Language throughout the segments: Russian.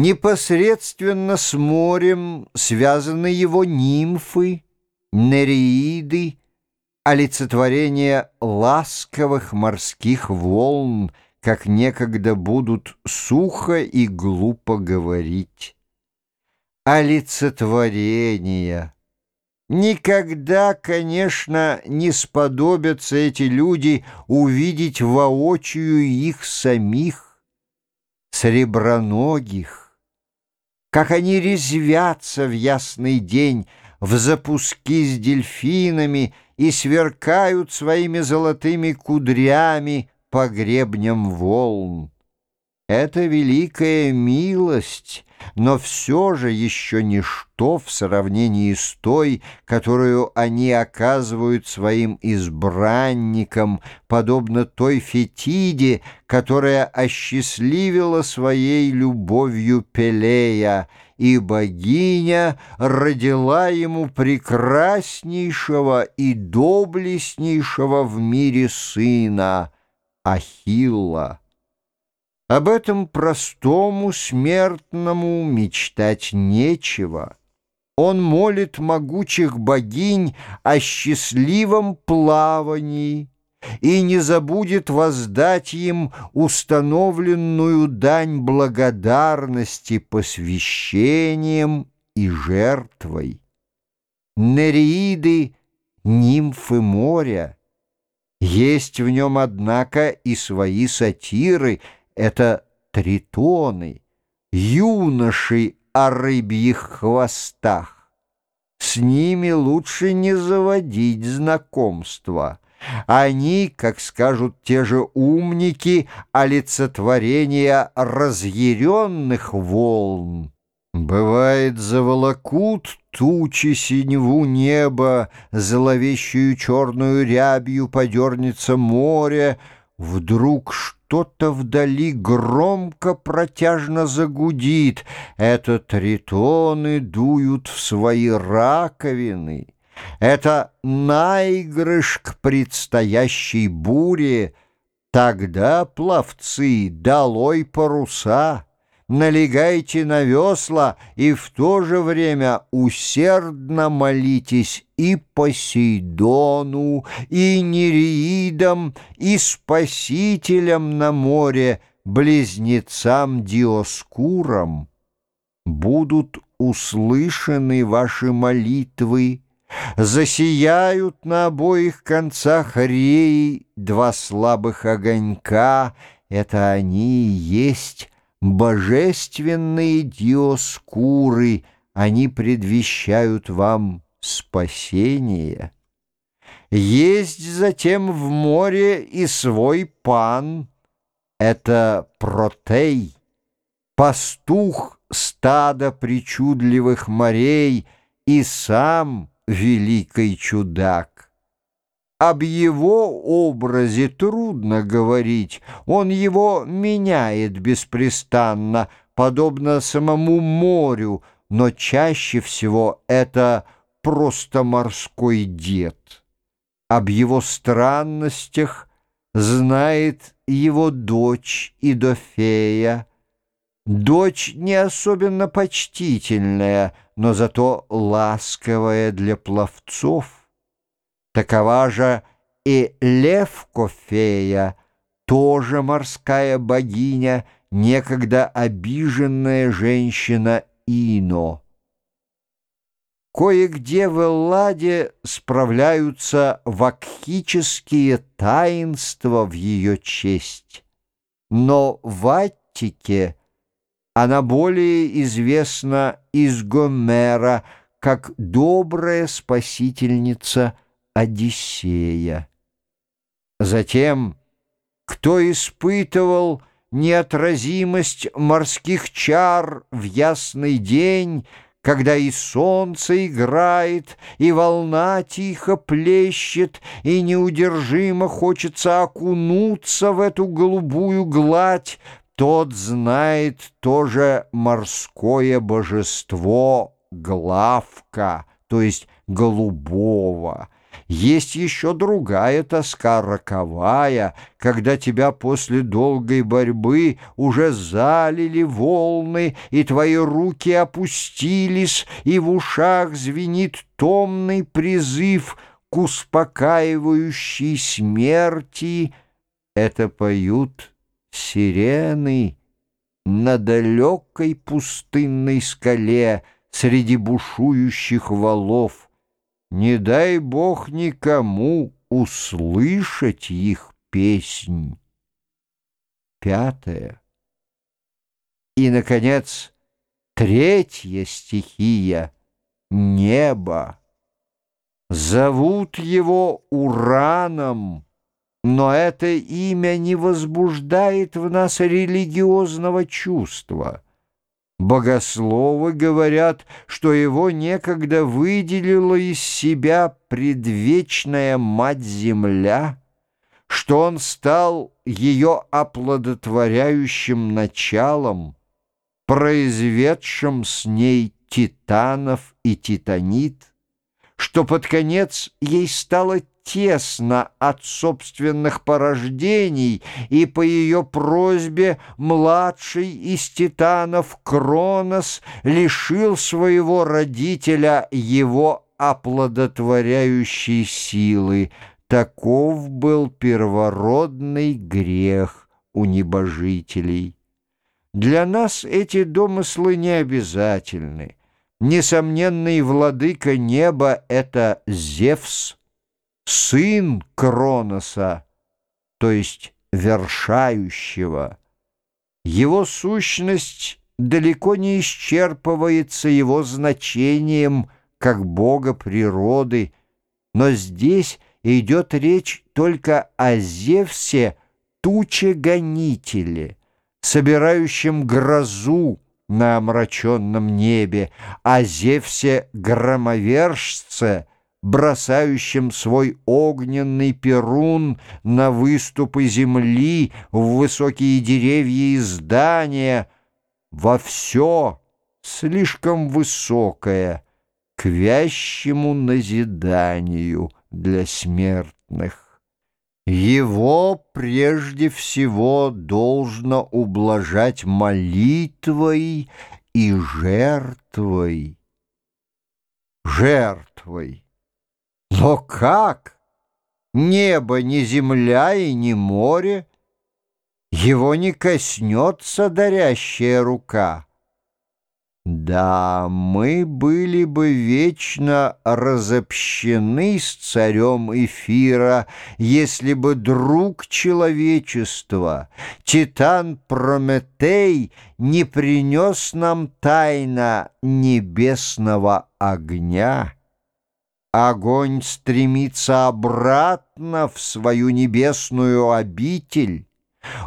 Непосредственно с морем связаны его нимфы, нереиды, олицетворение ласковых морских волн, как некогда будут сухо и глупо говорить. Олицетворение. Никогда, конечно, не сподобятся эти люди увидеть воочию их самих, среброногих, как они резвятся в ясный день в запуски с дельфинами и сверкают своими золотыми кудрями по гребням волн. Это великая милость, но все же еще ничто в сравнении с той, которую они оказывают своим избранникам, подобно той Фетиде, которая осчастливила своей любовью Пелея, и богиня родила ему прекраснейшего и доблестнейшего в мире сына Ахилла. Об этом простому смертному мечтать нечего. Он молит могучих богинь о счастливом плавании и не забудет воздать им установленную дань благодарности посвящением и жертвой. Нереиды — нимфы моря. Есть в нем, однако, и свои сатиры — это тритоны, юноши о рыбьих хвостах. С ними лучше не заводить знакомства. Они, как скажут те же умники, олицетворение разъяренных волн. Бывает, заволокут тучи синеву неба, зловещую черную рябью подернется море, вдруг что что-то вдали громко протяжно загудит. Это тритоны дуют в свои раковины. Это наигрыш к предстоящей буре. Тогда, пловцы, долой паруса налегайте на весла и в то же время усердно молитесь и Посейдону, и Нереидам, и Спасителям на море, близнецам Диоскурам. Будут услышаны ваши молитвы, Засияют на обоих концах реи два слабых огонька, Это они и есть божественные диоскуры, они предвещают вам спасение. Есть затем в море и свой пан, это Протей, пастух стада причудливых морей и сам великий чудак. Об его образе трудно говорить, он его меняет беспрестанно, подобно самому морю, но чаще всего это просто морской дед. Об его странностях знает его дочь Идофея, дочь не особенно почтительная, но зато ласковая для пловцов. Такова же и Левкофея, тоже морская богиня, некогда обиженная женщина Ино. Кое-где в Элладе справляются вакхические таинства в ее честь, но в Аттике она более известна из Гомера как добрая спасительница – Одиссея. Затем, кто испытывал неотразимость морских чар в ясный день, когда и солнце играет, и волна тихо плещет, и неудержимо хочется окунуться в эту голубую гладь, тот знает тоже морское божество Главка, то есть голубого, Есть еще другая тоска роковая, когда тебя после долгой борьбы уже залили волны, и твои руки опустились, и в ушах звенит томный призыв к успокаивающей смерти. Это поют сирены на далекой пустынной скале среди бушующих валов. Не дай Бог никому услышать их песнь. Пятое. И, наконец, третья стихия — небо. Зовут его Ураном, но это имя не возбуждает в нас религиозного чувства — Богословы говорят, что его некогда выделила из себя предвечная Мать-Земля, что он стал ее оплодотворяющим началом, произведшим с ней титанов и титанит, что под конец ей стало тесно от собственных порождений, и по ее просьбе младший из титанов Кронос лишил своего родителя его оплодотворяющей силы. Таков был первородный грех у небожителей. Для нас эти домыслы не обязательны. Несомненный владыка неба — это Зевс, сын Кроноса, то есть вершающего. Его сущность далеко не исчерпывается его значением как бога природы, но здесь идет речь только о Зевсе тучегонителе, собирающем грозу на омраченном небе, о Зевсе громовержце — бросающим свой огненный перун на выступы земли, в высокие деревья и здания, во все слишком высокое, к вящему назиданию для смертных. Его прежде всего должно ублажать молитвой и жертвой. Жертвой. Но как? Небо не земля и не море, Его не коснется дарящая рука. Да, мы были бы вечно разобщены с царем эфира, если бы друг человечества, Титан Прометей, не принес нам тайна небесного огня. Огонь стремится обратно в свою небесную обитель.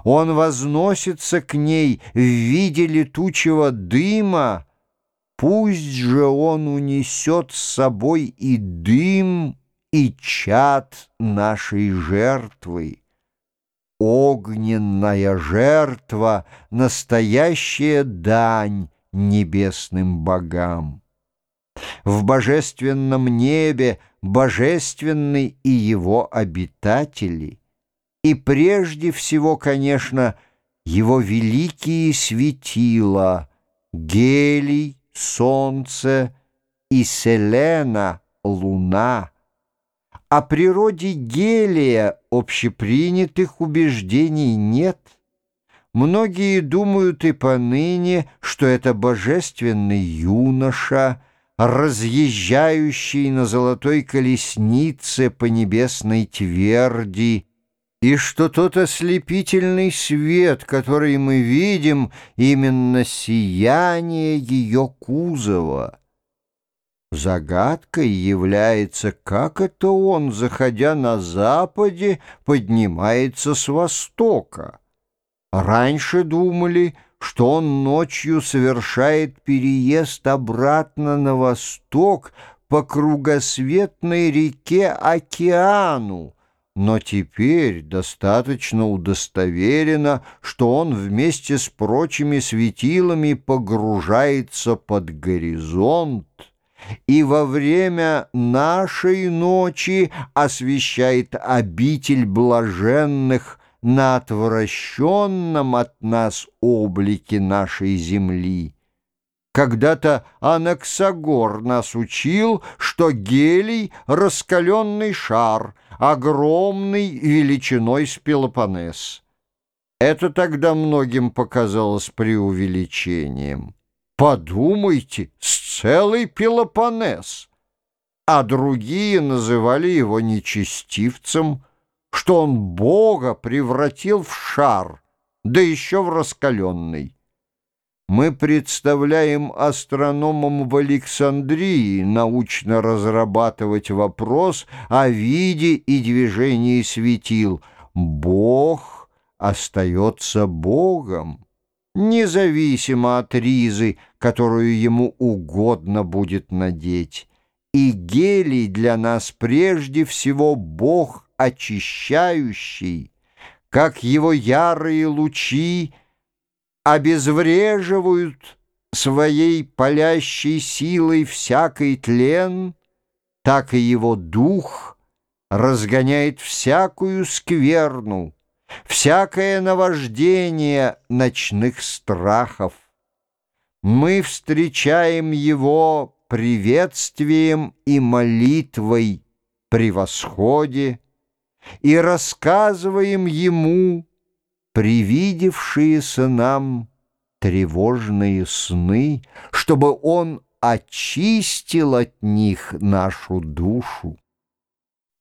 Он возносится к ней в виде летучего дыма. Пусть же он унесет с собой и дым, и чад нашей жертвы. Огненная жертва — настоящая дань небесным богам. В божественном небе божественны и его обитатели, и прежде всего, конечно, его великие светила — Гелий, Солнце и Селена, Луна. О природе Гелия общепринятых убеждений нет. Многие думают и поныне, что это божественный юноша — разъезжающий на золотой колеснице по небесной тверди, и что тот ослепительный свет, который мы видим, именно сияние ее кузова. Загадкой является, как это он, заходя на западе, поднимается с востока. Раньше думали — что он ночью совершает переезд обратно на восток по кругосветной реке Океану, но теперь достаточно удостоверено, что он вместе с прочими светилами погружается под горизонт, и во время нашей ночи освещает обитель блаженных на отвращенном от нас облике нашей земли. Когда-то Анаксагор нас учил, что гелий — раскаленный шар, огромный величиной с Пелопоннес. Это тогда многим показалось преувеличением. Подумайте, с целый Пелопоннес! А другие называли его нечестивцем, что он Бога превратил в шар, да еще в раскаленный мы представляем астрономам в Александрии научно разрабатывать вопрос о виде и движении светил. Бог остается Богом, независимо от ризы, которую ему угодно будет надеть. И гелий для нас прежде всего Бог очищающий, как его ярые лучи обезвреживают своей палящей силой всякий тлен, так и его дух разгоняет всякую скверну, всякое наваждение ночных страхов. Мы встречаем его приветствием и молитвой при восходе и рассказываем ему привидевшиеся нам тревожные сны, чтобы он очистил от них нашу душу.